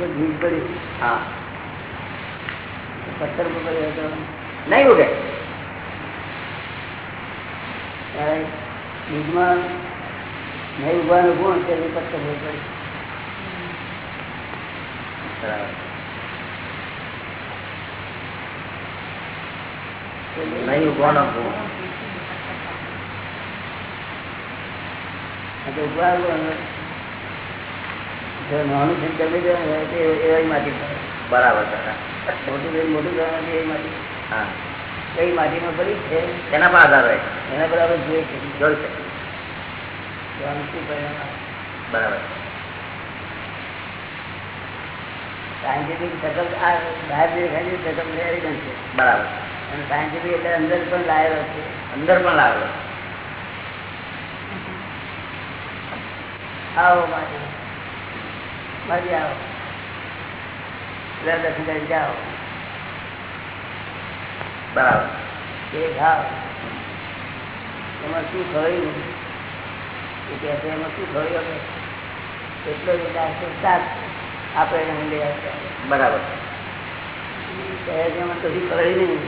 કોઈ પડી. હા. પથ્થર પર પડ્યો હતો. નહીં ઉડે. ત્યારે નહીં ઉભાનો ગુણ છે એ પથ્થર ભૂલ પડી નહીં ઉભવાનો ગુણ ઊભા નાનું છે જમી જવાનું તો એવા માટી બરાબર મોટું લઈને મોટું જવાનું એ માટી હા. કઈ માટીમાં પડી છે. એના પર આધાર રહે. એના પર આપણે જોઈએ છે જોઈ શકે. તો આનું શું પરિણામ આવે બરાબર. સાયન્ટિફિક શકલ આ બહાર જે દેખાય છે બરાબર. અને સાયન્ટિફિક એટલે અંદર પણ લાયેલો છે. અંદર પણ લાવેલો આવો માટી. માટી આવો. દર્શન કરી જાઓ. બરાબર. એ ખાઓ એમાં શું થયું? એ કહે છે એમાં શું થયું હવે? એટલો જ સાત આપણે એને લઈ બરાબર. કહે છે એમાં કશું ખવાયું નહીં.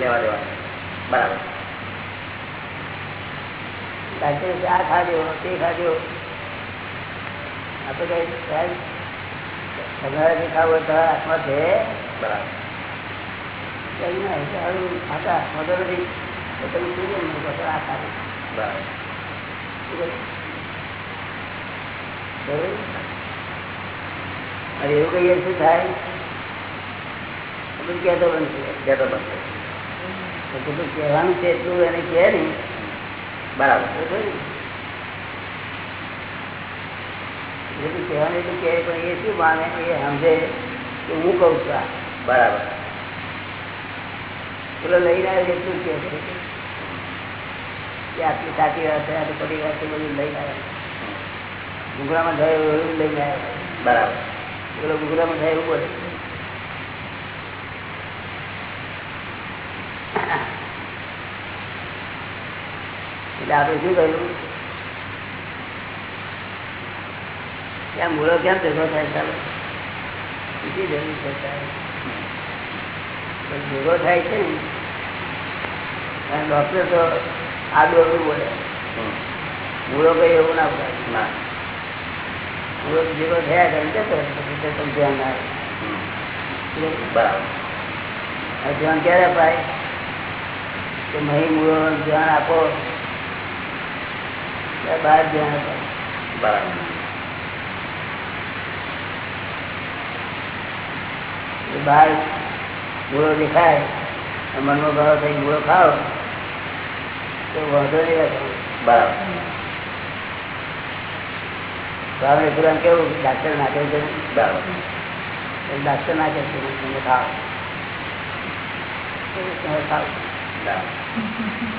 લેવા દેવા. બરાબર. ડાક્ટરે આ ખાજો તે ખાજો આપણે કહીએ સાહેબ તમારે જે ખાવું હોય તમારા હાથમાં છે. બરાબર. કઈ ના સારું ખાતા. નથી. તો તમે શું કેમ આ બરાબર. અરે એવું કહીએ શું થાય? બધું કહેતો બનશે કહેતો બનશે તો જેટલું કહેવાનું છે એટલું એને કહે નહીં. બરાબર બરોબર ને? જેટલું કહેવાનું એટલું કહે પણ એ શું માને એ સમજે કે હું કહું છું આ. બરાબર. પેલો લઈને આવ્યો એટલું જ કહે છે. કે આટલી સાચી વાત છે આટલી ખોટી વાત છે બધું લઈને આવ્યા ઘૂઘરામાં થાય એવું લઈને આવ્યા બરાબર. પેલો ઘૂઘરામાં થાય એવું બોલે. એટલે આપણે શું કહ્યું ત્યાં મૂળો કેમ ભેગો થાય ચાલો? બીજી જરૂર છે. પણ ભેગો થાય છે ને અને ડોક્ટર તો આ દોડવું બોલે. મૂળો કઈ એવું ના બોલે. મૂળો ભેગો થયા કરે જતો. પછી તો તમે ધ્યાન ના. બરાબર. ધ્યાન ક્યારે અપાય? કે મહી મૂળો ધ્યાન આપો ત્યારે બહાર ધ્યાન અપાય? બરાબર એ બહાર મૂળો દેખાય મનનો ભાવ થઈ મૂળો ખાઓ તો વાંધો નહીં બરાબર. ભાવને પેલા કેવું? ડાક્ટર નાખે છે? બરાબર. ડાક્ટર નાખે છે તમે ખાઓ.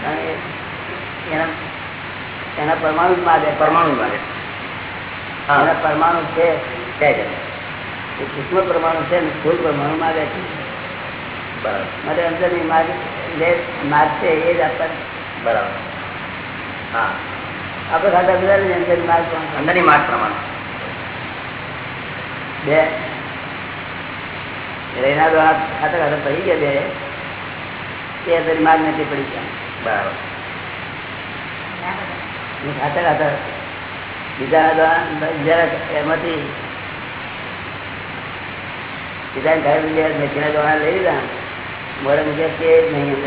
તમે એના એના પરમાણુ માગે. પરમાણુ લાગે એના પરમાણુ છે. છે છે એ સૂક્ષ્મ પરમાણુ છે ને સ્થૂળ પરમાણુ માગે છે. મારે અંદરની માર્ગ જે માગ છે એ જ આપણને બરાબર. હા. આપણે ખાતા બધા ને અંદર માર્ગ અંદરની માર્ગ પ્રમાણે. બે. રેના દ્વારા ખાતા ખાતા પડી ગયા બે. એ અંદર માર્ગ નથી પડી ગયા. બરાબર. ખાતા ખાતા. બીજા દ્વારા એમાંથી બીજા ઘરે લઈ લીધા મોડે મુજબ કે જ. નહીં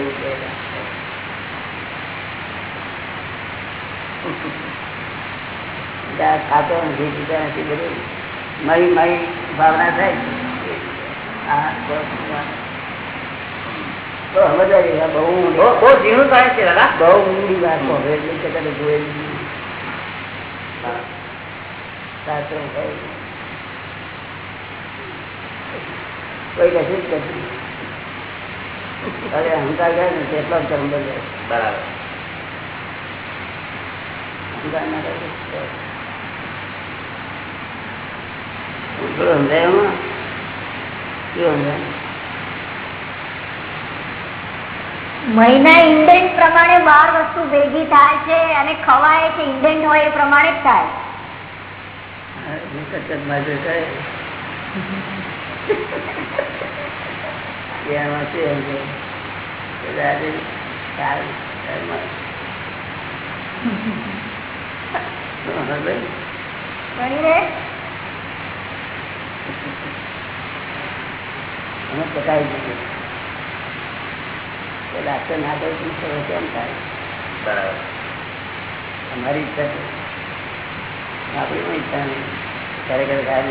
અંદર ખાતો નથી પીતા નથી બધું. મારી મારી ભાવના થાય. બહુ ઊંડી વાત. છે એટલે જોયેલી. નહીં. હા. શાસ્ત્રો કહે છે. કોઈ કશું જ કરતું. નથી. અરે અહંકાર કરે ને તેટલો જ કર્મ બદલે બરાબર. અહંકાર ના કરે સમજાય એમાં? શું સમજાય? મહિના ઇન્ડેન્ટ પ્રમાણે બાર વસ્તુ ભેગી થાય છે અને ખવાય છે ઇન્ડેન્ટ હોય એ પ્રમાણે જ થાય. એમાં શું એમ અમે પતાવી દીધું. તો ડાક્ટર ના તો સરસ કેમ થાય? બરાબર. અમારી ઈચ્છા છે. આપણી પણ ઈચ્છા નહીં ખરેખર ગાય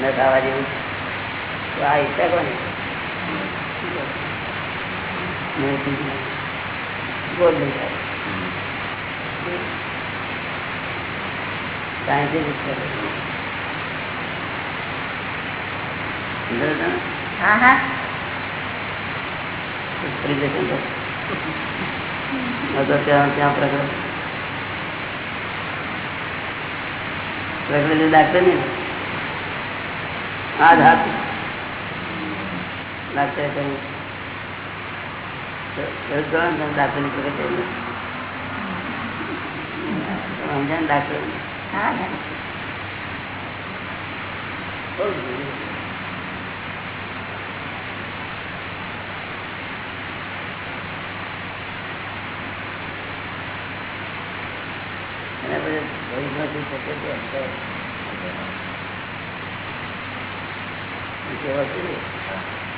ને ખાવા જેવું. આ ઈચ્છા કોની ગોળ નહીં થાય સાયન્ટિફિક છે સમજો છો ને? હા હા પ્રિઝેશન તો અગર ત્યાં ત્યાં પ્રગટ પ્રગટ ડાક્ટર ને આ જ ડાક્ટર કહ્યું ડાક્ટર હા હા. બહુ છે. એના પછી ભવિષ્યમાં શું થશે તે અત્યારે એ કહેવા છે ને. શું આમાં કઈ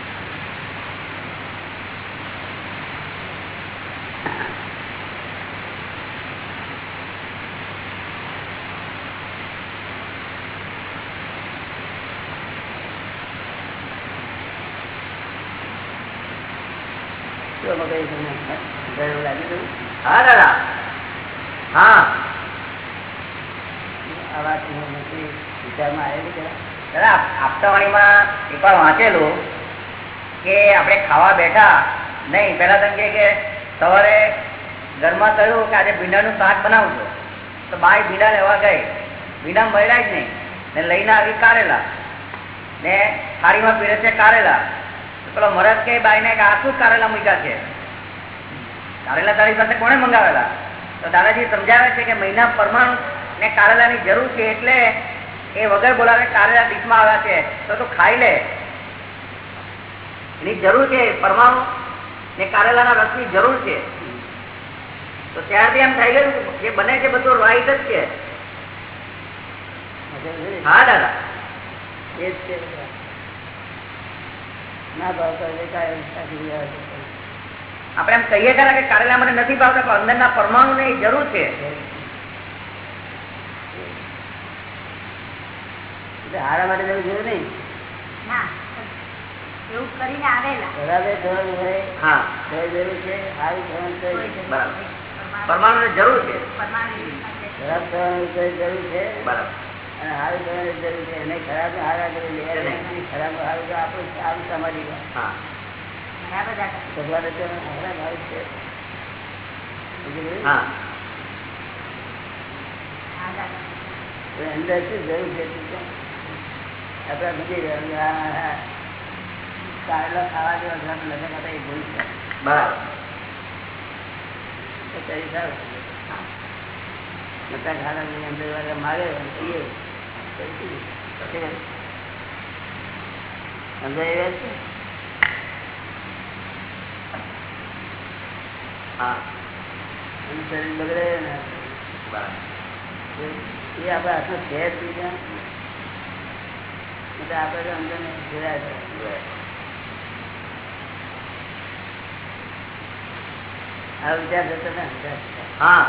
તમને ડર લાગ્યું હતું? હા દાદા હા આ વાંચેલું કે આપણે ખાવા બેઠા નહીં પેલા તમે કે સવારે ઘરમાં કહ્યું કે આજે ભીંડાનું શાક બનાવજો. તો બાઈ ભીંડા લેવા ગઈ ભીંડા મળ્યા જ નહીં. ને લઈને આવી કારેલા. ને થાળીમાં પીરસે છે કારેલા. પેલો મરદ કે બાઈ ને આ શું કારેલા મૂક્યા છે. કારેલા તારી પાસે કોને મંગાવેલા? તો દાદાજી સમજાવે છે કે મહિના પરમાણુ ને કારેલાની જરૂર છે એટલે એ વગર બોલાવે કારેલા ડીશમાં આવ્યા છે. તો તું ખાઈ લે. એની જરૂર છે પરમાણુ ને કારેલાના રસની જરૂર છે. તો ત્યારથી એમ થઈ ગયું જે બને છે બધું રાઈટ જ છે. હા, દાદા. એ જ છે. ના ભાવતા. આપણે એમ કહીએ ખરા કે કારેલા મને નથી ભાવતા પણ અંદરના પરમાણુ ને જરૂર છે. હારા માટે જવું જોયું નહીં. ના એવું કરીને આવેલા. બરાબર થવાનું હોય જરૂર છે સારું થવાનું જરૂર છે. બરાબર. પરમાણુ જરૂર છે. જરૂર છે. બરાબર. અને સારું કરવાની જરૂર છે. એને ખરાબ ને હારા કરી ખરાબ સારું સારું ભગવાને હારું છે. તો અંદર શું જરૂર છે તું આપણે સમજી આ કારેલા ખાવા જેવા નજર કરતા એ ભૂલ છે. બરાબર. સારું. નતા અંદર વાળા માગે સમજાય છે? હા. શરીર બગડે ને. એ આપડે હાથમાં છે જ બીજા એટલે આપડે અંદર જોયા છે. આ વિચાર થતો ને હા.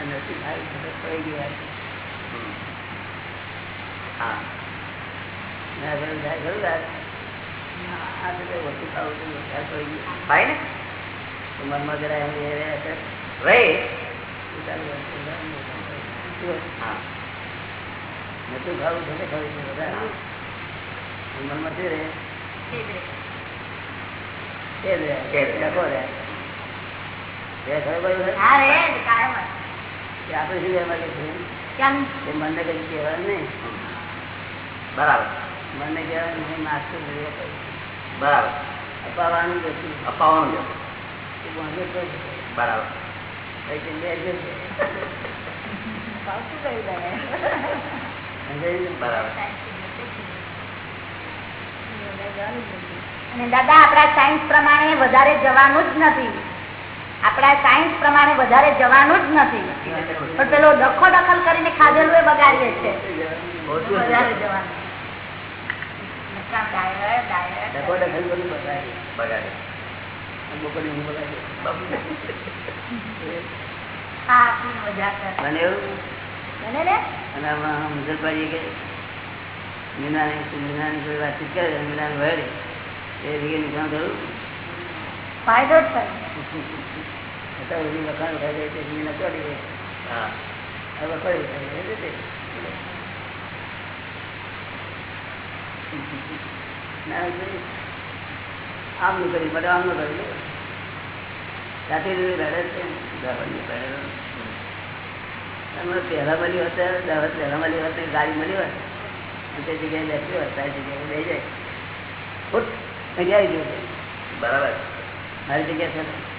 પડી ગયો ભાઈ ને? તો મનમાં જરા એમ હા. નતું ખાવું તો ખાવું છે બધા. મનમાં શું રહે તે રહે. તે જ રહે. તે ખબર કે આપણે શું કહેવા? કેમ કે કઈ કહેવાય નહીં. બરાબર. કહેવાય નહીં નાસ્તું બરાબર. અપાવવાનું અપાવવાનું. બરાબર. કઈ બે અને દાદા આપણા સાયન્સ પ્રમાણે વધારે જવાનું જ નથી. આપણા સાયન્સ પ્રમાણે વધારે જવાનું જ નથી. પણ પેલો ડખો દખલ કરીને ખાધેલું એ બગાડીએ છે વધારે જવાનું. વાતચીત કરે? ફાયદો જ થાય. અત્યારે બધી વખાણ થાય જાય છે જાય પહેલા મળી હોત દાવત પહેલા મળી હોત ગાડી મળી હોત તે જગ્યાએ બેસી હોત તારી જગ્યાએ લઈ જાય અહીંયા આવી ગયો બરાબર. મારી જગ્યા છે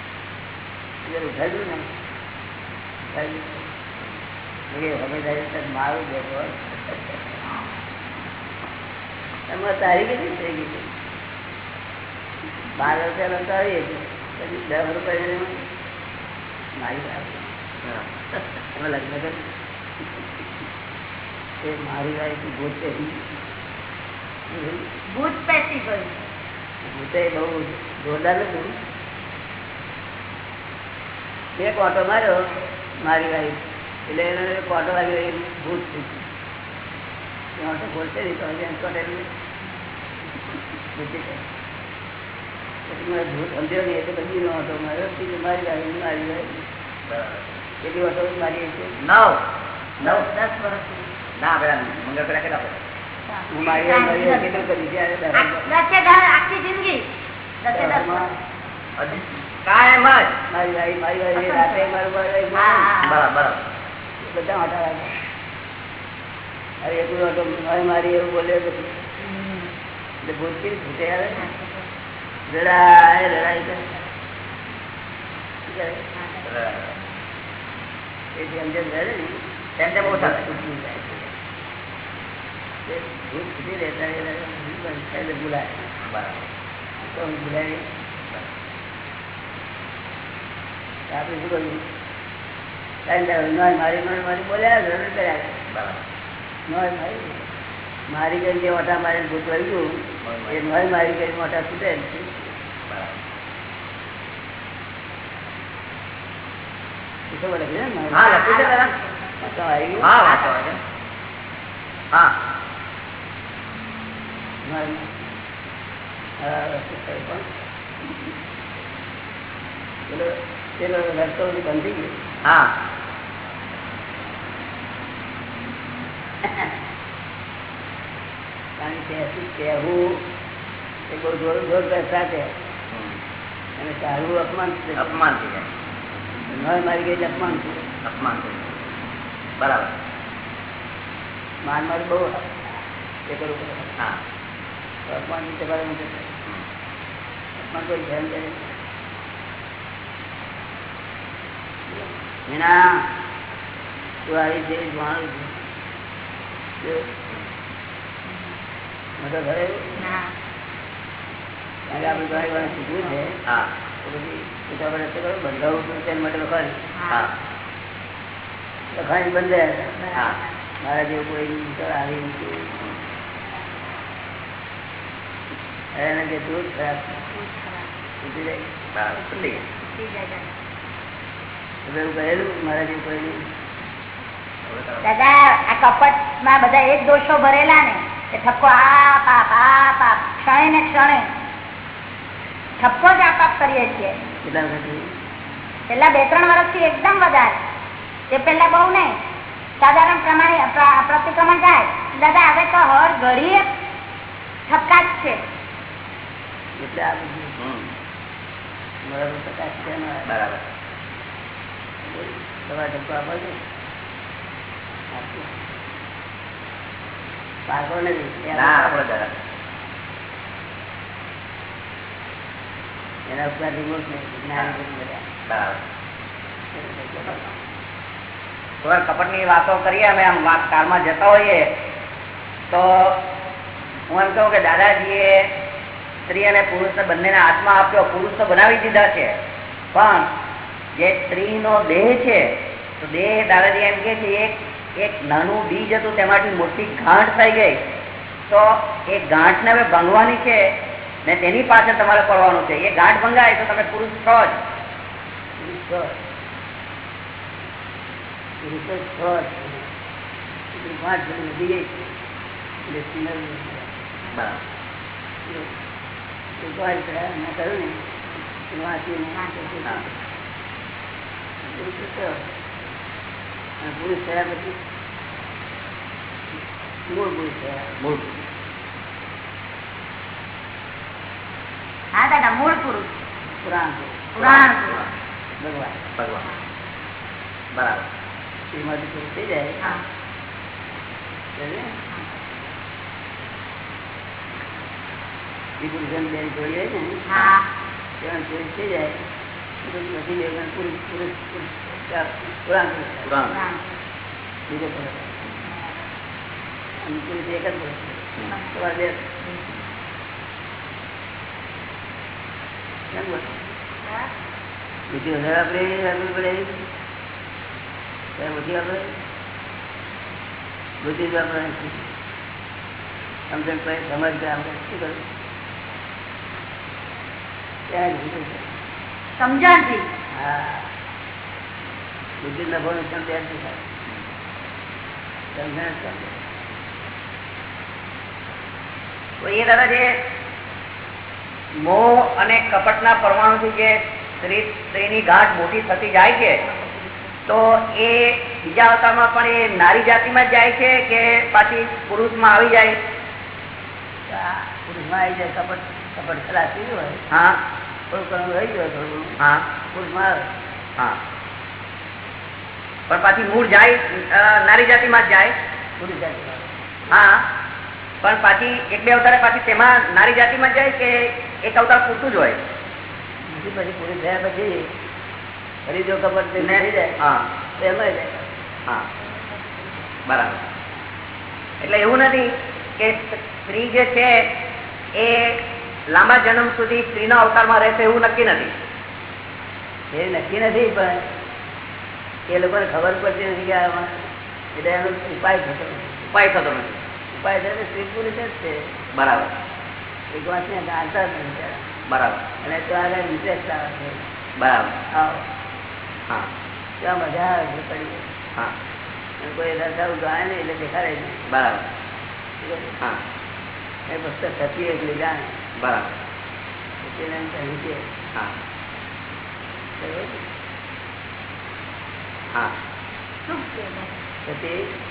મારું બેઠો. એમાં તારી કેટલી થઈ ગઈ? બાર રૂપિયા લંકાવી હતી પછી દસ રૂપિયા મારી એમાં લગ્ન કર્યું એ મારી વાળી ભૂત પેટી ભૂત પેટી ભૂતે બહુ જોરદાર હતું એક ઓટો માર્યો મારી વાઈફ. એટલે એને એક ઓટો વાગ્યો એ ભૂત થઈ એ ઓટો ખોલશે નહીં તો હજી ભૂતી. પછી સમજ્યો નહીં એટલે પછી નો ઓટો માર્યો મારી વાઈફ મારી વાઈફ. કેટલી ઓટો મારી છે નવ. નવ? દસ વર્ષ ના પેલા મંગળ પેલા કેટલા હું. મારી વાઈફ કેટલું કરી છે? આ દસ- દસે દસ આખી જિંદગી કાયમ જ. મારી વાઈફ મારી વાઈફ રાતે મારું. બરાબર બધા અરે મારી મારી એવું એટલે ભૂત કેવી છૂટે આવે? ને લડાય લડાઈ કરે શું કરે? બરાબર. એ જેમ જેમ લડે ને તેમ તેમ ઓછા થાય. છૂટી જાય છે. તે ભૂત છૂટી રહેતા એ લડે, ભૂત બંધ થાય એટલે બોલાય બરાબર. તો બોલાવી તો આપણે શું નોય મારી નોય મારી બોલ્યા રડે કર્યા નોય મારી મારી કરીને જે મોટા મારી ભૂત વળ્યું એ નોય મારી કરી મોટા છૂટે. હા ગયું. હા પેલો રસ્તો બધું ગયો. હા. કારણ કે કહેવું એ બહુ જોર જોર કરતા છે અને ચાલવું અપમાન અપમાન થઈ જાય નોય મારી ગઈ અપમાન થયું અપમાન થયું બરાબર. માર માર બહુ એ કરવું હા. અપમાન તમારે અપમાન કોઈ ધ્યાન નહીં. મીના તું આવી છે જાણું છું જો, મોટો ઘરે ના કારણ કે આપણે ઘણી વાર શીખવું છે હા તો પછી ઉતાવળ રસ્તે કરો બંધાવું છું તેના માટે હા. લખાણી બંધ હા. મારા જેવું કોઈ આવી નથી. એને કે તું ખરાબ. જાય. એટલે એવું કહેલું મારા જેવું કોઈ નહીં. હવે કરો. દાદા આ કપટમાં બધા એક દોષો ભરેલા ને કે ઠપકો આ પાપ આ પાપ ક્ષણે ને ક્ષણે. ઠપકો જ આ પાપ કરીએ છીએ. પેલા બે ત્રણ વર્ષથી એકદમ વધારે. તે પેલા બહુ નહીં. સાધારણ પ્રમાણે પ્ર- પ્રતિક્રમણ થાય. દાદા હવે તો હર ઘડીએ ઠપકા જ છે. એટલે આ બધું. બરાબર પ્રકાશ છે ને બરાબર તમારે ધક્કો આપો. પાકો નથી. ના એના ઉપર રિમોટ બરાબર. વાતો કરીએ અમે આમ વાત કારમાં જતા હોઈએ તો હું એમ કહું કે દાદાજીએ સ્ત્રી અને પુરુષને બંનેને આત્મા આપ્યો પુરુષ તો બનાવી દીધા છે પણ જે સ્ત્રીનો દેહ છે તો દેહ દાદાજી એમ કે છે એક એક નાનું બીજ હતું તેમાંથી મોટી ગાંઠ થઈ ગઈ. તો એ ગાંઠને હવે ભંગવાની છે ને તેની પાછળ તમારે પડવાનું છે. એ ગાંઠ ભંગાય તો તમે પુરુષ છો જ. પુરુષ થયા પછી મૂળ પુરુષ થયા મૂળ હા દાદા મૂળ પુરુષ પુરાણ પુરાણ ભગવાન ભગવાન બરાબર પુરુષ થઈ જાય હા સમજ્યા? એ પુરુષોને બેન જોડી ને હા પુરુષ થઈ જાય બીજો વધારે આપણે રાખવી પડે બુદ્ધિ આપણે બુદ્ધિ જ આપણે સમજણ પડે સમજ આપણે શું કરવું ત્યાં જ. સમજણથી બુદ્ધિ નફો નુકસાન ત્યારથી થાય. સમજણ જ એ દાદા જે મોહ અને કપટના પરમાણુથી જે સ્ત્રી સ્ત્રીની ગાંઠ મોટી થતી જાય છે તો એ બીજા અવતારમાં પણ એ નારી જાતિમાં જ જાય છે કે પાછી પુરુષમાં આવી જાય? પુરુષમાં આવી જાય કપટ કપટ થઈ હોય. હા. પણ પાછી મૂળ જાય નારી જાતિમાં જ જાય. હા. પણ પાછી એક બે અવતારે પાછી તેમાં નારી જાતિમાં માં જાય કે એક અવતાર પૂરતું જ હોય? પછી પૂરી થયા પછી ફરી જો થઈ જાય. હા. એમાં જાય. હા. બરાબર. એટલે એવું નથી કે સ્ત્રી જે છે એ લાંબા જન્મ સુધી સ્ત્રીના અવતારમાં રહેશે એવું નક્કી નથી. એ નક્કી નથી પણ એ લોકોને ખબર પડતી નથી કે એટલે એનો ઉપાય થતો ઉપાય થતો નથી. ઉપાય થતો સ્ત્રી પુરુષ જ છે. બરાબર. એક વાતને જાણતા જ નથી. બરાબર. અને તો આગળ ઇન્ટરેસ્ટ આવે છે. બરાબર. આવો હા. ત્યાં મજા આવે છે પડી હા. કોઈ રસ્તા ગાય નહીં એટલે દેખાડે બરાબર. હા. એ પુસ્તક થતી એટલી જાણે. બરાબર. હા. હા. પછી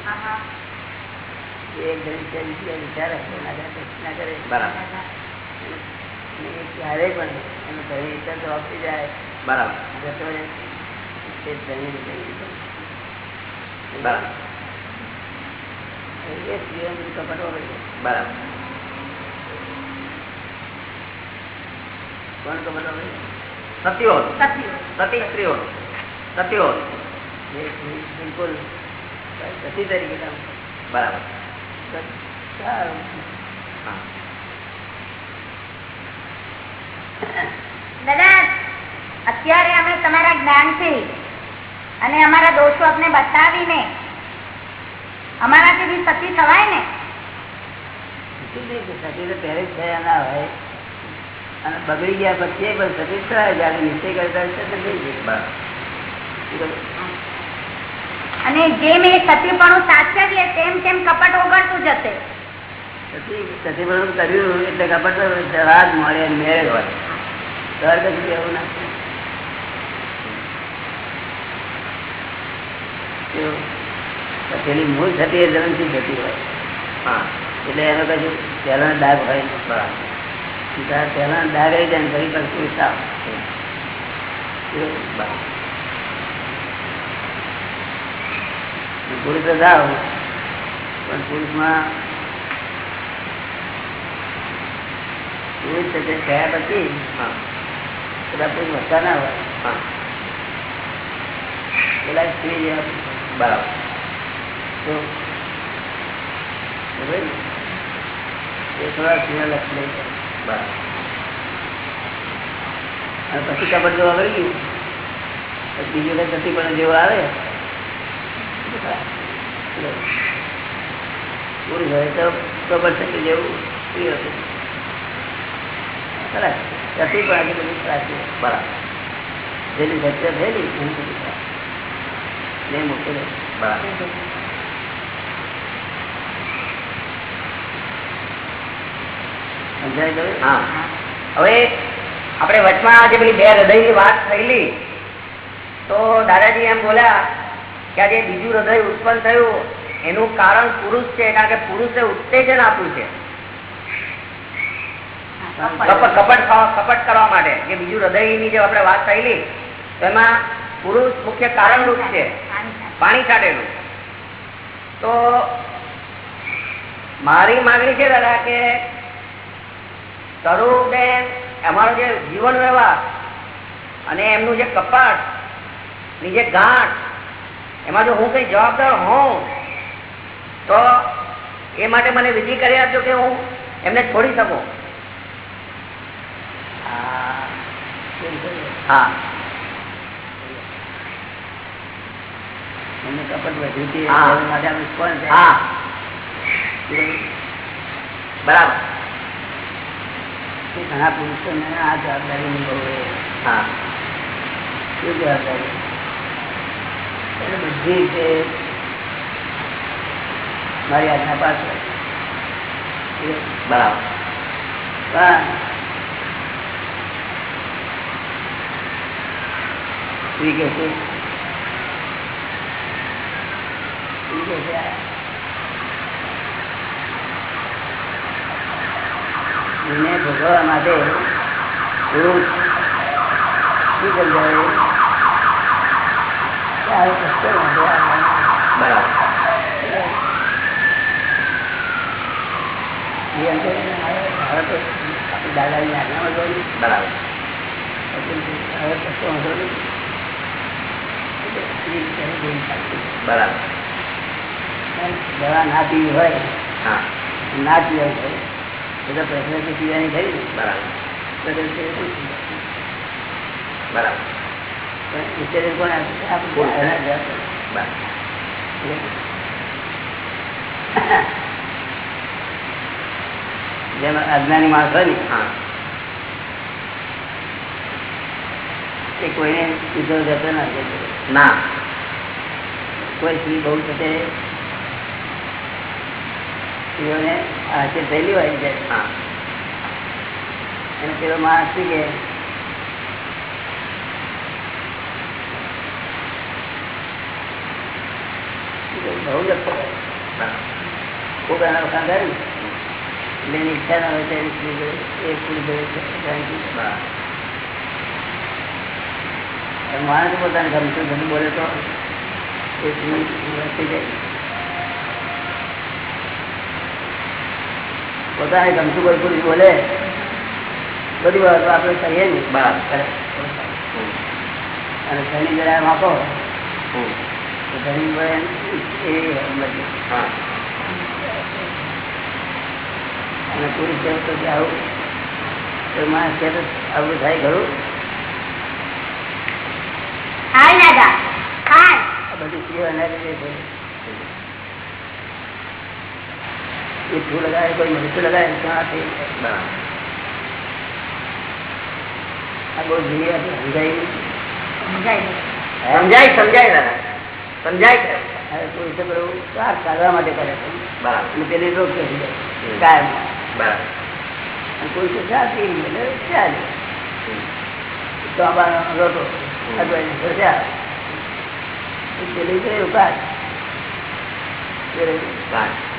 એક બીજી વિચારે ના કરે. બરાબર. અને પણ એનો ધણી ઇતર તો આપી જાય. બરાબર. જતો રહે. તે ધણી બરાબર. એ સ્ત્રીઓ બધું કપટ વગર બરાબર. કોણ કપટ વગર સતીઓ સતી સ્ત્રીઓ સતીઓ બિલકુલ સતી તરીકે બરાબર. દાદા અત્યારે અમે તમારા જ્ઞાનથી અને અમારા દોષો આપને બતાવીને અમારાથી બી સતી થવાય ને? સતી જ થયા ના હોય. અને બગડી ગયા પછી પણ સતી થયા જયારે નિશ્ચય કરતા હશે તો થઈ જાય અને જેમ એ સતીપણું સાચવીએ તેમ તેમ કપટ ઓગળતું જશે. સતીપણું કર્યું એટલે કપટ જવાબ મળે મેળ હોય. એવું ના પેલી મૂળ થતી એ જન્મથી જતી હોય. હા. એટલે એનો કશું પહેલાનો દાગ હોય નહીં. બરાબર. તાર પહેલાનો જાય પાછું. કેવું? બરાબર પુરુષ જ આવ પણ પુરુષમાં પુરુષ છે થયા પછી હા. બધા પુરુષ વધતા ના હોય. હા. પેલા સ્ત્રી જેવા બરાબર. તો એ થોડા સિંહ લક્ષ લઈ જાય. પછી કપડ જોવા મળી ગયું. બીજું કઈ નથી, પણ જેવો આવે. પૂરી હોય તો કપડ થતી જેવું પ્રિય હતું ખરા. ગતિ પણ આજે બધી સાચી બરાબર. જેની સત્ય થયેલી, એની બધી બરાબર. સમજાય ગયું હા. હવે આપણે વચમાં આજે પેલી બે હૃદયની વાત થયેલી તો દાદાજી એમ બોલ્યા કે આજે બીજું હૃદય ઉત્પન્ન થયું એનું કારણ પુરુષ છે કારણ કે પુરુષે ઉત્તેજન આપ્યું છે. કપટ કપટ કરવા માટે જે બીજું હૃદયની જે આપણે વાત થયેલી એમાં પુરુષ મુખ્ય કારણરૂપ છે. પાણી કાઢેલું તો મારી માગણી છે દાદા કે તરુબેન અમારો જે જીવન વ્યવહાર અને એમનું જે કપાટની જે ગાંઠ એમાં જો હું કઈ જવાબદાર હોઉં તો એ માટે મને વિધિ કરી આપજો કે હું એમને છોડી શકું? હા. બરાબર. એ ઘણા પુરુષોને આ જવાબદારી નિભાવે હા શું જવાબદારી એટલે બધી રીતે મારી આજ્ઞા પાછળ બરાબર પણ સ્ત્રી કે છે સ્ત્રી કે છે એને ભોગવવા માટે એવું શું સમજાવે કે આ કષ્ટો વાંધો આવવાનો. બરાબર એ અંતે હવે હવે તો આપણે દાદાની આજ્ઞામાં જોયું બરાબર. હવે કશો વાંધો નહીં. બરાબર. દવા ના પીવી હોય હા. ના પીવાય હોય બધા પ્રશ્નથી પીવાની થઈ ને બરાબર તો તે તે પૂછી લે. બરાબર પણ વિચારે કોણ આપે? આપણે કોણ? એના જવાબ આપે. બરાબર જેમ અજ્ઞાની માણસ હોય ને હા એ કોઈને સીધો જતો ના જતો ના કોઈ સ્ત્રી બહુ થશે સ્ત્રીઓને હાથે થયેલી હોય છે. અને પેલો માણસ શું કે? બહુ લખો ખૂબ એના વખાણ કર્યું. એટલે એની ઈચ્છા ના હોય ત્યારે એ પૂરી ભરે. માણસ પોતાને ગમતું ધન બોલે તો એ વર્તી જાય. પોતાને ગમતું બધું પુરુષ બોલે. બધી વાત આપણે કહીએ ને બહાર કરે. અને શનિ જરા એવી મરજી. હા. અને પુરુષ કહેવું તો આવું તો માણસ કહે તો આવું થાય ખરું. બધી સ્ત્રીઓ એના લીધે છે ફૂલ લગાવે કોઈ મરચું લગાવે ત્યાં થઈ આ બહુ સમજાય સમજાય સમજાય દાદા. સમજાય હવે પુરુષો પેલું કાર કાઢવા માટે કરે છે. બરાબર. પેલી રોગ કરી જાય કાયમ. બરાબર. અને પુરુષો ચા પી એટલે ચાલે. તો આમાં રોટો અજવાઈની સજા પેલી ગયું કાઢ પેલી બરાબર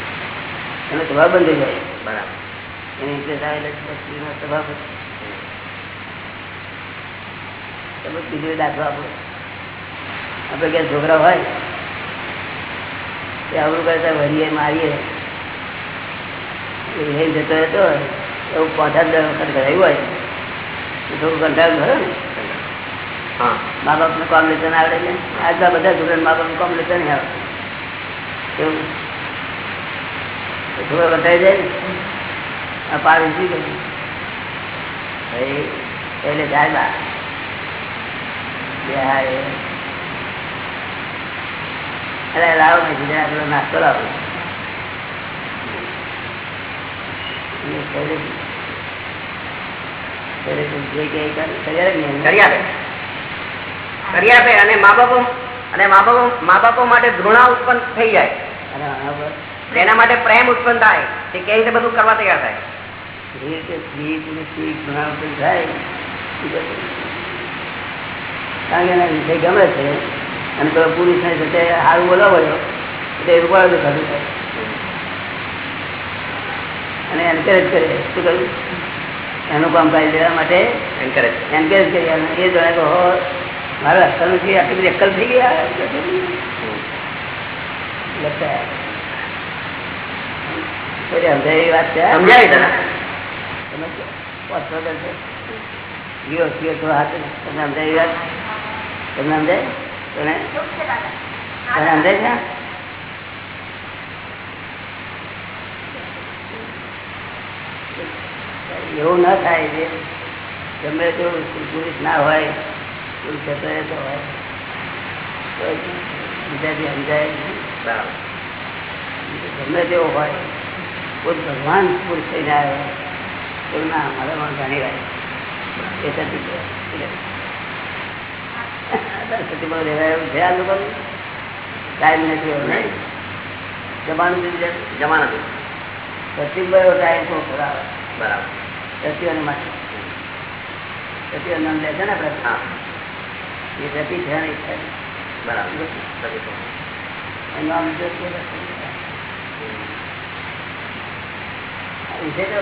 એનો સ્વભાવ બંધ થઈ જાય. બરાબર. એની ઇન્ટરેસ્ટ આવે એટલે સ્ત્રીનો સ્વભાવ તમે બીજો દાખલો આપો. આપણે ક્યાં છોકરા હોય તે આવડું કરતા વળીએ મારીએ એ જતો રહેતો હોય એવું પાંચ દસ વખત કરાવ્યું હોય તો થોડું કંટાળ ભરો ને. હા. મા બાપનું નું લેતા ના આવડે ને. આજના બધા છોકરા મા બાપનું કામ લેતા નહીં આવડે કેવું જાય આ ભાઈ એટલે જાય બા અરે લાવો ને નાસ્તો લાવો. કરે- આપે અને મા બાપો? અને મા બાપો? મા બાપો માટે ઘૃણા ઉત્પન્ન થઈ જાય. અને એના માટે પ્રેમ ઉત્પન્ન થાય તે કેવી રીતે બધું કરવા તૈયાર થાય. કારણ કે વિષય ગમે છે. અને પેલો પુરુષ ને સાથે સારું બોલાવ્યો એટલે એવું દેખાતું થાય. અને એન્કરેજ કરે. શું કહ્યું? એનું કામ કાઢી લેવા માટે એન્કરેજ એન્કરેજ કરી. એ જણે કહો મારા હસ્તાનું આટલી બધી અક્કલ થઈ ગયા. લગતા કોઈ સમજાય વાત છે? સમજાવી તમે તમને સમજાય? છે? એવું ના થાય જે ગમે તો પુરુષ ના હોય પુરુષ જતો રહેતો હોય. તો બીજાથી સમજાય ગમે તેવો હોય. કોઈ ભગવાન પુરુષ થઈને આવ્યો એવું ના મારે પણ ઘણી રહ્યા એ સતીમાં રહેવાય એવું છે આ ટાઈમ નથી એવું નહીં? જમાનું દીધી જાય જમા નથી ટાઈમ તો બરાબર બરાબર. સતીઓને માટે સતીઓ નામ લે છે ને આપણે હા. એ સતી છે નહીં થાય. બરાબર. એનું નામ જો વિષય તો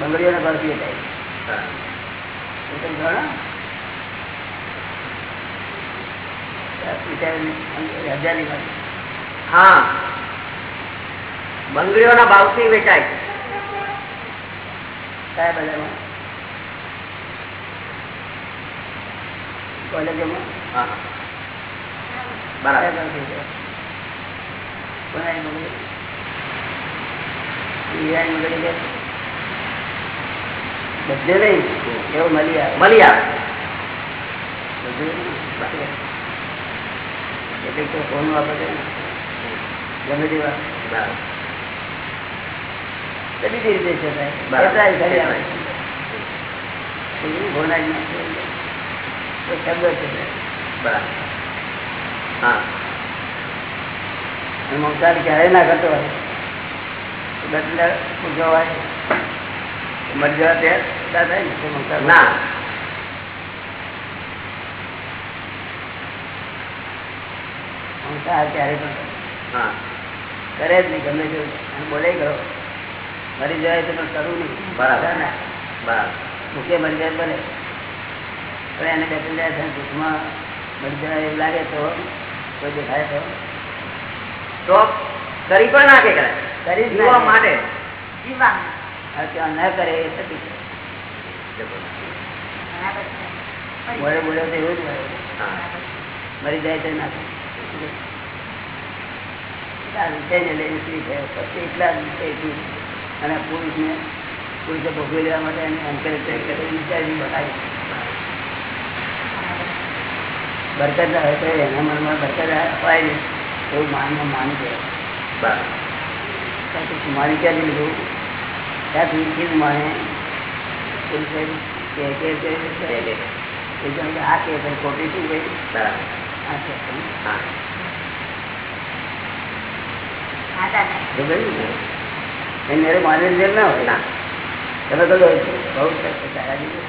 બંગડીઓને ભરતી જાય હા. બંગડીઓના ભાવથી વેચાય. કયા બજારમાં? કોલેજોમાં? હા. બરાબર? કોનાની બંગડી? બધે નહીં એવો મળી આવે. મળી આવે. એટલે તો ફોન વાપરે ને. ગમે તે વાત. બીજી રીતે છે. શબ્દ છે. બરાબર. હા. મમતા ક્યારેય ના કરતો હોય. મરી જવા ત્યાં થાય ને ના. મમતા ક્યારે પણ. હા. કરે જ નહીં ગમે તે અને બોલે ગયો. મરી જાય તો પણ કરવું નહીં. બરાબર. ના બરાબર. ભૂખે મરી જાય બને પણ એને બે ત્રણ જાય ભૂખમાં મરી જાય એવું લાગે તો કોઈ દેખાય તો. તો કરી પણ નાખે કરે કરી માટે. ન કરે એ તો એવું જ મરી જાય તો ના અને પુરુષને પુરુષે ભોગવી લેવા માટે એને એન્કરેજ વિચારી બતાવી બરકત હોય તો એના મનમાં બરકત અપાય ને એવું માનમાં માન છે બરાબર. માની ક્યાંથી લીધું ત્યાંથી ચીજ માને પુરુષે કે કે કે કે કે એ જાણે કે આ કે ભાઈ ખોટી શું ભાઈ બરાબર આ કે હા હા દાદા જો ગયું ને એ મેરે માને જેમ ના હોય ના તમે કહો બહુ સરસ સારા જીવો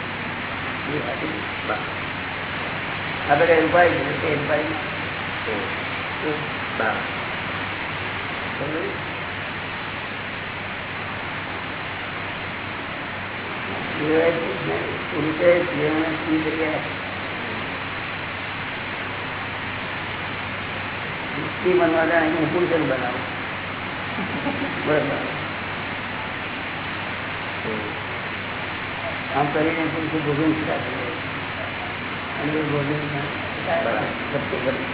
એ હતી બરાબર આપણે કઈ ઉપાય છે તે ઉપાય હમ. બરાબર પુરુષે જીવન શું જગ્યા સ્ત્રી બનવા જાય હું પુરુષ બનાવું બરાબર હમ. આમ કરીને પુરુષે ભોગવવું શીખાશે અને એ ભોજન બધું બધું.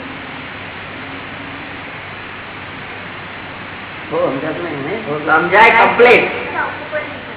બહુ સમજાતું નહીં ને? બહુ સમજાય કમ્પ્લીટ તમે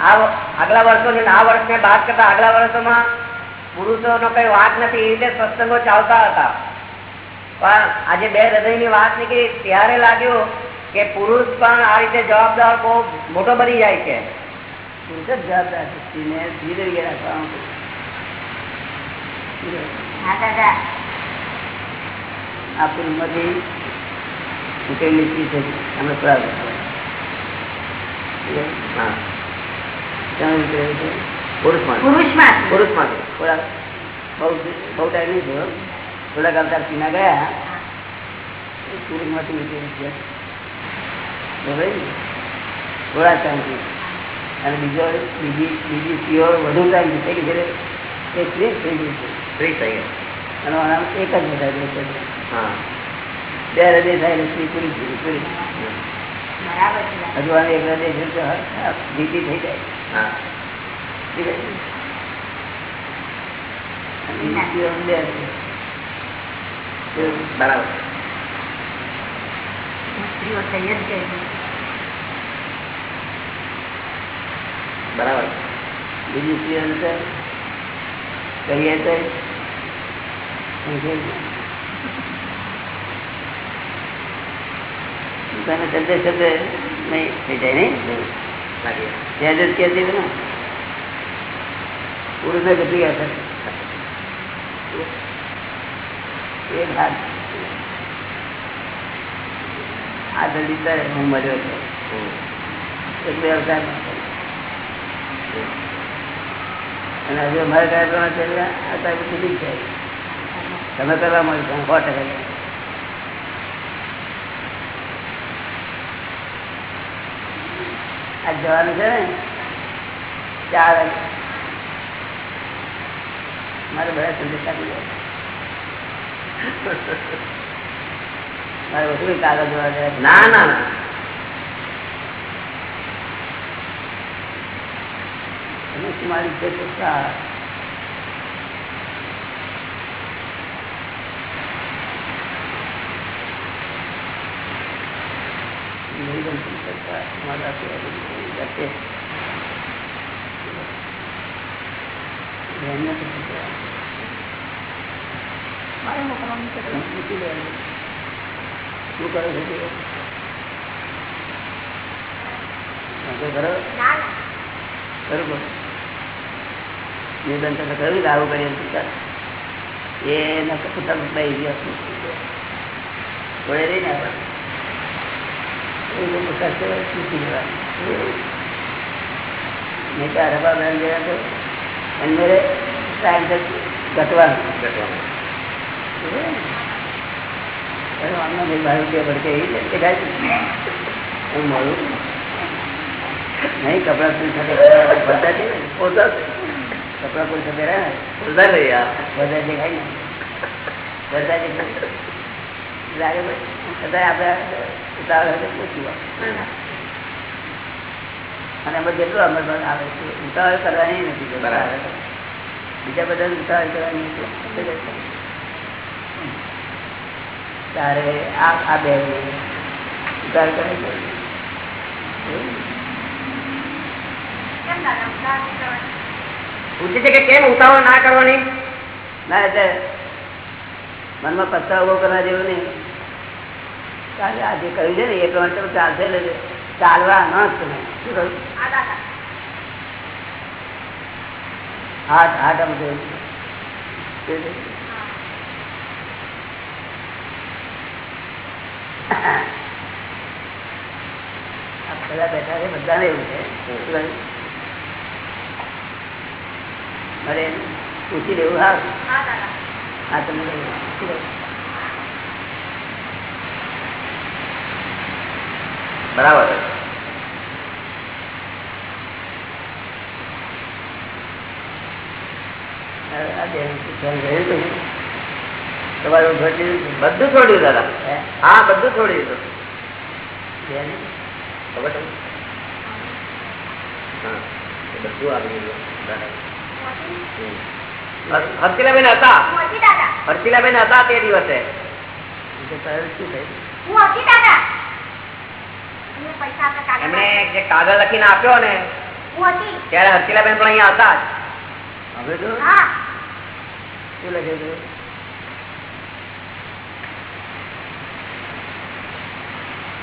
આગલા વર્ષો આ વર્ષને બાદ કરતા આગલા વર્ષોમાં પુરુષોનો કઈ વાત નથી એ રીતે સત્સંગો ચાલતા હતા. પણ આજે બે હૃદયની વાત નીકળી ત્યારે લાગ્યું કે પુરુષ પણ આ રીતે જવાબદાર બહુ મોટો બની જાય છે. પુરુષ જ જવાબદાર છે ધીરે ધીરે રાખવાનું આ પુરુષમાંથી ઉકેલી છે. અમે પ્રાપ્ત હા. ત્યાં ઉકેલી છે પુરુષમાં પુરુષમાં પુરુષમાંથી થોડા બહુ બહુ ટાઈમ નહીં થયો. થોડાક અવતાર પીના ગયા. છે? થોડા ટાઈમથી અને બીજો બીજી બીજી સ્ત્રીઓ વધુ ટાઈમ છે કે જ્યારે એ સ્ત્રી થઈ ગઈ છે. ફ્રી થઈ ગયો અને આમ એક જ બધા છે. હા. બે હૃદય થાય સ્ત્રી પૂરી ગઈ, પૂરી દાદા. હજુ આને એક હૃદય થઈ જાય. સ્ત્રીઓ હૃદય. એવું. બરાબર સ્ત્રીઓ જ ગઈ બરાબર બીજી સ્ત્રીઓને તો કહીએ તો. તને શબ્દે શબ્દે નહીં થઈ જાય નહીં લાગી. હતી ને? પુરુષને કેટલી અસર હું મર્યો છું. એક બે અવતાર અને હજુ અમારે કાર્યક્રમ અત્યારે સુધી જ તમે પેલા મળશો સો ટકા આ જવાનું છે ને? ચાર મારે બધા સંદેશ આપી દો. મારે બધું કાગળ જોવા જાય ના ના તમારી છે તો સાર. નહીં ગમતું કરતા તમારા આશીર્વાદ જાતે ધ્યાન નથી કરતા. મારે મોકલવાનું છે. મૂકી દેવાનું. શું કરે છે? ના, ના. બરોબર નિવેદન તમે કહ્યું આવું કરીએ. એ નકર પોતા પોતા ઇતિહાસ જોડે રહીને આપણે. એ લોકો સાથે શીખી તો એમને ઘટવાનું. બરોબર ને? અરે આમના ભાઈ બાર રૂપિયા ભડકે એ હું મળું નહીં કપડા પૂરી સાથે ભરતા છે પોતા કપડા પૂરી સાથે રહ્યા? ને પોતા બધા દેખાય ને? બધા દેખાય. લાગે ભાઈ. આપણે ઉતાવળ અને એમાં જેટલું અમર પર આવે છે ઉતાવળ કરવાની નથી બરાબર. બીજા બધા ઉતાવળ કરવાની તારે આ આ બે ઉતાવળ કરે નથી. કેમ ઉતાવળ પૂછે છે કે કેમ ઉતાવળ ના કરવાની? ના એટલે મનમાં પસ્તાવો ઊભો કરવા જેવું નહીં. કારણ કે આ જે કહ્યું છે ને, એ પ્રમાણે તમે ચાલશે ચાલવા ન તમે. શું કહ્યું? હાથ હાથ આમ આ બધા બેઠા છે, બધાને એવું છે. અરે, પૂછી લેવું, હા? હા તમે બરાબર? તમારું? બધું છોડ્યું દાદા. હા? બધું છોડી દીધું ખબર બધું આવી ગયું? હર્ષિલાબેન હતા. હર્ષિલાબેન હતા તે દિવસે. તો શું થયું? હું હતી દાદા એમને પૈસા આપણે કાગળ એમણે જે કાગળ લખીને આપ્યો ને ત્યારે હર્ષિલાબેન પણ અહીંયા હતા જ. હવે જો શું લખે હતું?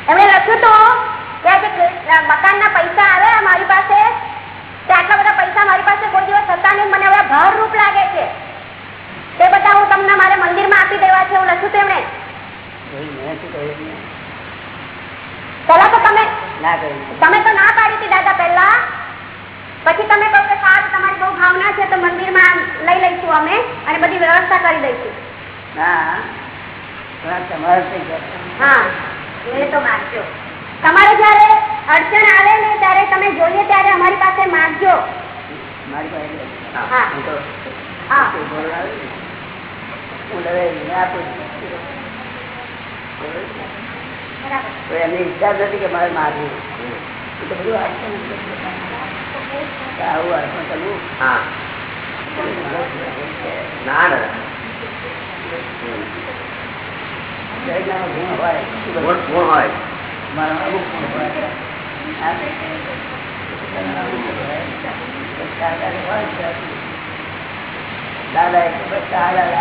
એમણે લખ્યું મકાનના પૈસા આવે મારી પાસે આટલા બધા પૈસા મારી પાસે કોઈ દિવસ હતા નહીં મને હવે ભાર રૂપ લાગે છે. તે બધા હું તમને મારે મંદિરમાં આપી દેવા છે એવું લખ્યું હતું એમણે જોયું મેં શું કહ્યું એમને? પહેલા તો તમે તો ના પાડી હતી દાદા પહેલા. પછી તમે કહો કે સારું તમારી બહુ ભાવના છે તો મંદિરમાં લઈ લઈશું અમે અને બધી વ્યવસ્થા કરી દઈશું. તમારે જયારે અડચણ આવે ને ત્યારે તમે જોઈએ ત્યારે અમારી પાસે માગજો. મારી પાસે તો ને. એમની ઈચ્છા જ નથી કે મારે મારવું. એ તો બધું આવું અર્પણ કરવું હા. ના દાદા દાદા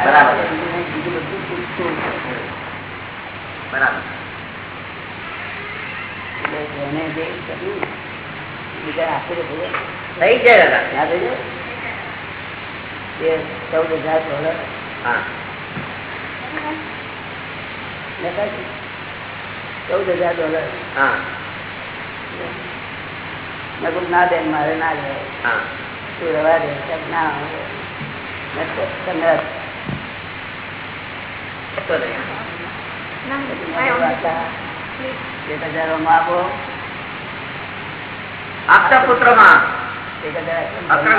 બરાબર. એટલે બીજું બધું પૂછતું બરાબર એટલે એને જે કર્યું બીજા થઈ જાય દાદા. ના થઈ જાય? ચૌદ હજાર ડોલર હા. ચૌદ હજાર ડોલર હા. મેં ના દે મારે ના દે હા. તું રવા દે. ના હવે. મેં મેં એક હજાર આપો. આપતા પુત્રમાં? એક હજાર અક્રમ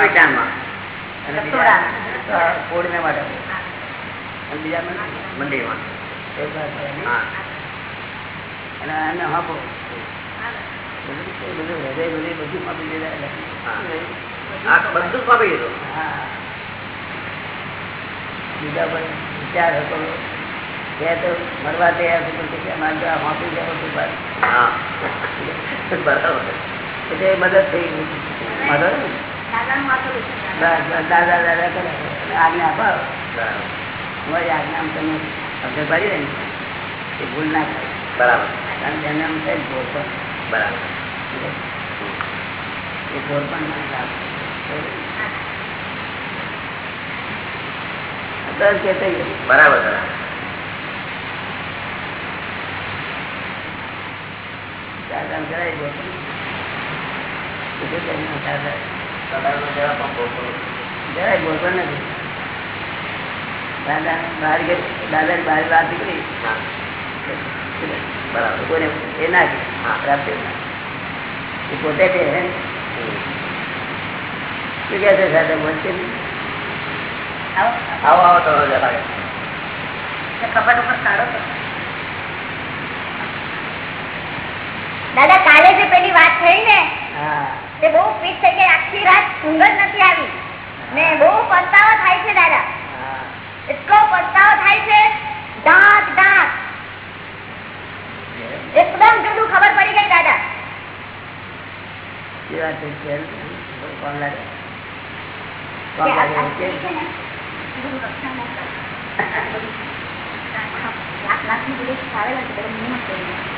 માટે. બીજા મંદિરમાં. અને આને આપો. બધું બધું હૃદય બધું બધું આપી દીધા બધું પાપી દીધું હા. બીજા પર વિચાર હતો. એ તૈયાર બરાબર. એટલે એ મદદ થઈ મદદ? દાદા દાદા કરે. આજ્ઞા અપાવો આજ્ઞા રહી ભૂલ ના બરાબર. કારણ કે એને આમ થાય ભોર પણ. બરાબર. એ ભોર પણ ના લાગે દસ કે થઈ ગયું બરાબર બરાબર. પણ બહુ થોડું. જરાય ભોર નથી. દાદા બહાર ગઈ દાદા બહાર વાત નીકળી. હા. બરાબર. કોઈને એ ના કે હા. પ્રાપ્તિ એ પોતે કે હમ. શું કહે છે સાથે બોલશે નહીં. આવો. આવો આવો તો કપાટ ઉપર કાઢો તો. દાદા કાલે જે પેલી વાત થઈ ને તે બહુ પીઠ થઈ ગઈ આખી રાત ઊંઘ જ નથી આવી. ને બહુ પસ્તાવો થાય છે દાદા. એટલો પસ્તાવો થાય છે દાંત દાંત. એકદમ જુદું ખબર પડી ગઈ દાદા. ને, ના કરે. લાખ લાખની બધી આવેલા છે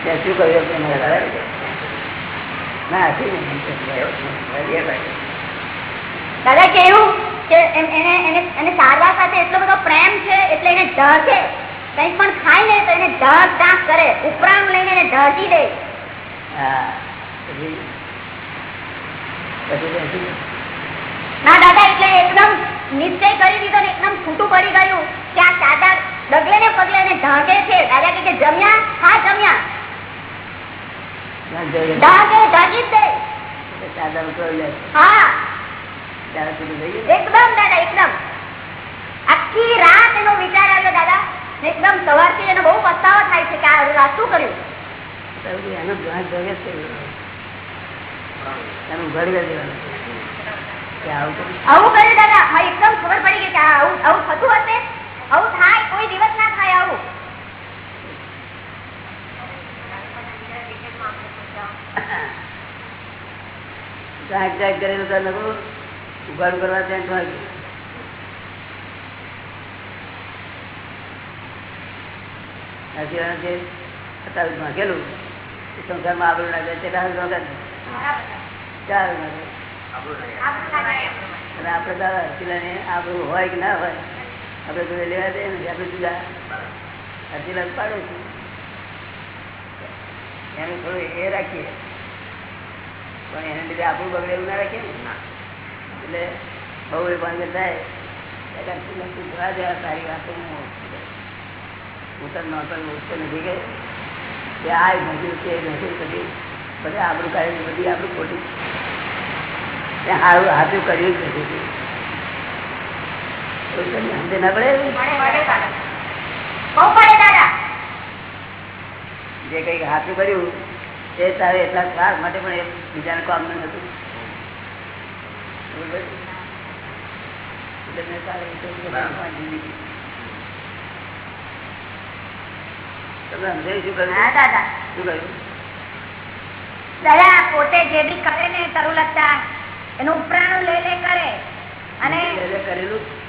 શું કહ્યું કે મને બરાબર? ના દાદા કેવું? કે એને એને સારવાર સાથે એટલો બધો પ્રેમ છે એટલે એને ઢળકે કઈ પણ ખાય ને તો એને ઢળ ડાક કરે. ઉપરાણું લઈને એને ઢળકી દે? ના દાદા એટલે એકદમ નિશ્ચય કરી દીધો ને એકદમ છૂટું પડી ગયું. કે આ દાદા ડગલે ને પગલે એને ઢાંકે છે. દાદા કે જમ્યા? હા જમ્યા. આખી રાત એનો વિચાર આવ્યો દાદા એકદમ સવારથી એને બહુ પસ્તાવો થાય છે કે આ શું કર્યું? ત્યારે સુધી એનો જ્ઞાન જોગે જ છે. એનું ઘડી આવું કર્યું. દાદા. હા એકદમ ખબર પડી ગઈ કે આવું આવું થતું હશે? આવું થાય કોઈ દિવસ ના થાય આવું. ચાક જાગ કરેલું તો નકરું ઉઘાડું કરવા ત્યાં વાત છે. અત્યારે ઢોકેલું સંસારમાં આબરૂ ના જાય તે રાહ ઢોકે ના. અને આપણે દાદા પેલાને આબરૂ હોય કે ના હોય, આપણે જોડે લેવા દે ને આપડે જુદા અચીલા પાડે એનું થોડું એ રાખીએ. પણ એને લીધે આપણું બગડે એવું ના? રાખીએ એટલે બહુ એ બંધ થાય એટલે છે નથી બધી. બધા આબરું કાઢી બધી આપણું ખોટું. સારું હાથું કર્યું જ નથી. જે કઈ હાથું કર્યું એ તારે એટલા સ્વાર્થ માટે પણ એ બીજાને કામનું હતું. પોતે જે બી કરે ને તરુલતા એનું ઉપરાણું લે લે કરે. અને કરેલું